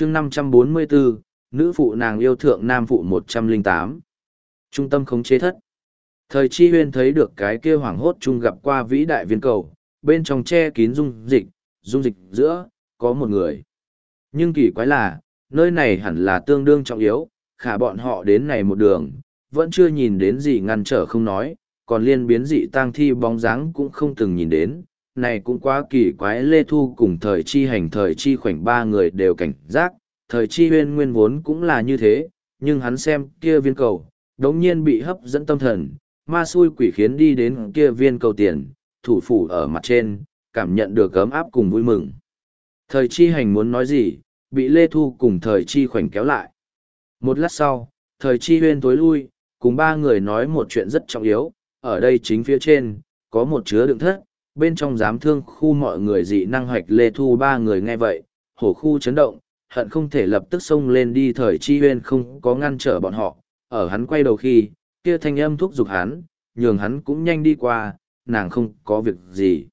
chương 544, nữ phụ nàng yêu thượng nam phụ 108. Trung tâm khống chế thất. Thời chi huyên thấy được cái kia hoảng hốt chung gặp qua vĩ đại viên cầu, bên trong che kín dung dịch, dung dịch giữa, có một người. Nhưng kỳ quái là, nơi này hẳn là tương đương trọng yếu, khả bọn họ đến này một đường, vẫn chưa nhìn đến gì ngăn trở không nói, còn liên biến dị tang thi bóng dáng cũng không từng nhìn đến. Này cũng quá kỳ quái Lê Thu cùng thời chi hành thời chi khoảnh ba người đều cảnh giác, thời chi huyên nguyên vốn cũng là như thế, nhưng hắn xem kia viên cầu, đống nhiên bị hấp dẫn tâm thần, ma xui quỷ khiến đi đến kia viên cầu tiền, thủ phủ ở mặt trên, cảm nhận được ấm áp cùng vui mừng. Thời chi hành muốn nói gì, bị Lê Thu cùng thời chi khoảnh kéo lại. Một lát sau, thời chi huyên tối lui, cùng ba người nói một chuyện rất trọng yếu, ở đây chính phía trên, có một chứa đựng thất, bên trong giám thương khu mọi người dị năng hoạch Lê Thu ba người nghe vậy, hổ khu chấn động, hận không thể lập tức xông lên đi thời chi huyên không có ngăn trở bọn họ, ở hắn quay đầu khi, kia thanh âm thúc giục hắn, nhường hắn cũng nhanh đi qua, nàng không có việc gì.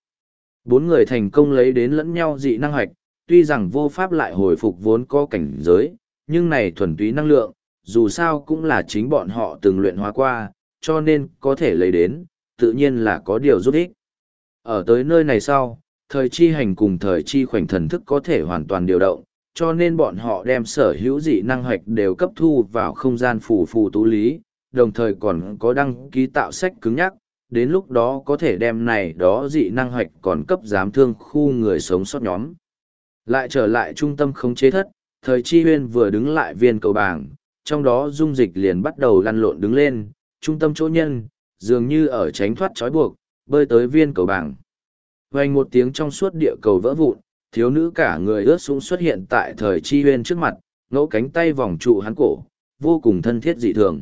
Bốn người thành công lấy đến lẫn nhau dị năng hoạch, tuy rằng vô pháp lại hồi phục vốn có cảnh giới, nhưng này thuần túy năng lượng, dù sao cũng là chính bọn họ từng luyện hóa qua, cho nên có thể lấy đến, tự nhiên là có điều giúp ích. Ở tới nơi này sau, thời chi hành cùng thời chi khoảnh thần thức có thể hoàn toàn điều động, cho nên bọn họ đem sở hữu dị năng hoạch đều cấp thu vào không gian phù phù tú lý, đồng thời còn có đăng ký tạo sách cứng nhắc, đến lúc đó có thể đem này đó dị năng hoạch còn cấp giám thương khu người sống sót nhóm. Lại trở lại trung tâm khống chế thất, thời chi huyên vừa đứng lại viên cầu bảng, trong đó dung dịch liền bắt đầu lăn lộn đứng lên, trung tâm chỗ nhân, dường như ở tránh thoát trói buộc, bơi tới viên cầu bảng. Vành một tiếng trong suốt địa cầu vỡ vụn, thiếu nữ cả người ướt sũng xuất hiện tại thời chi huyên trước mặt, ngẫu cánh tay vòng trụ hắn cổ, vô cùng thân thiết dị thường.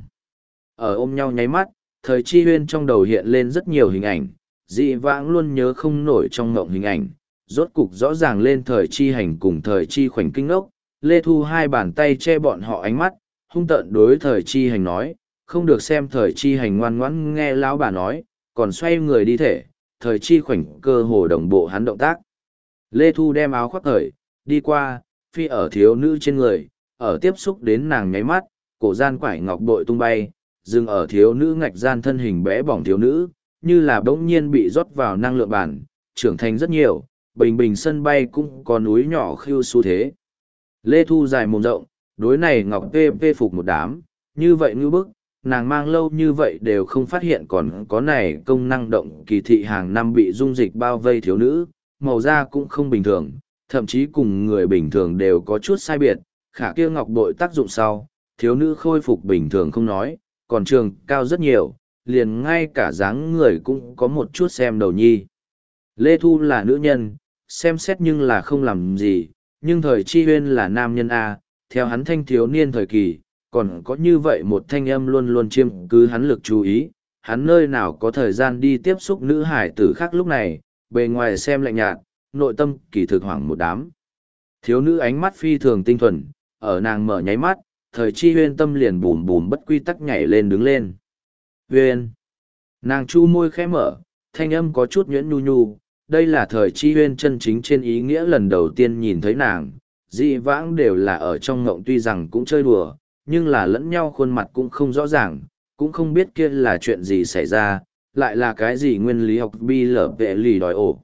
Ở ôm nhau nháy mắt, thời chi huyên trong đầu hiện lên rất nhiều hình ảnh, dị vãng luôn nhớ không nổi trong ngộng hình ảnh, rốt cục rõ ràng lên thời chi hành cùng thời chi khoảnh kinh ốc, Lê Thu hai bàn tay che bọn họ ánh mắt, hung tợn đối thời chi hành nói, không được xem thời chi hành ngoan ngoãn nghe lão bà nói, còn xoay người đi thể, thời chi khoảnh cơ hồ đồng bộ hắn động tác. Lê Thu đem áo khoác thời, đi qua, phi ở thiếu nữ trên người, ở tiếp xúc đến nàng nháy mắt, cổ gian quải ngọc bội tung bay, dừng ở thiếu nữ ngạch gian thân hình bé bỏng thiếu nữ, như là bỗng nhiên bị rót vào năng lượng bản, trưởng thành rất nhiều, bình bình sân bay cũng có núi nhỏ khiêu xu thế. Lê Thu dài mồm rộng, đối này ngọc tê phê phục một đám, như vậy ngư bức, nàng mang lâu như vậy đều không phát hiện còn có này công năng động kỳ thị hàng năm bị dung dịch bao vây thiếu nữ, màu da cũng không bình thường, thậm chí cùng người bình thường đều có chút sai biệt, khả kia ngọc bội tác dụng sau, thiếu nữ khôi phục bình thường không nói, còn trường cao rất nhiều, liền ngay cả dáng người cũng có một chút xem đầu nhi. Lê Thu là nữ nhân, xem xét nhưng là không làm gì, nhưng thời chi huyên là nam nhân A, theo hắn thanh thiếu niên thời kỳ, còn có như vậy một thanh âm luôn luôn chiêm cứ hắn lực chú ý, hắn nơi nào có thời gian đi tiếp xúc nữ hải tử khác lúc này, bề ngoài xem lạnh nhạt, nội tâm kỳ thực hoảng một đám. Thiếu nữ ánh mắt phi thường tinh thuần, ở nàng mở nháy mắt, thời chi huyên tâm liền bùm bùm bất quy tắc nhảy lên đứng lên. Huyên! Nàng chu môi khẽ mở, thanh âm có chút nhuyễn nhu nhu, đây là thời chi huyên chân chính trên ý nghĩa lần đầu tiên nhìn thấy nàng, dị vãng đều là ở trong ngộng tuy rằng cũng chơi đùa, nhưng là lẫn nhau khuôn mặt cũng không rõ ràng, cũng không biết kia là chuyện gì xảy ra, lại là cái gì nguyên lý học bi lở vệ lì đòi ổ.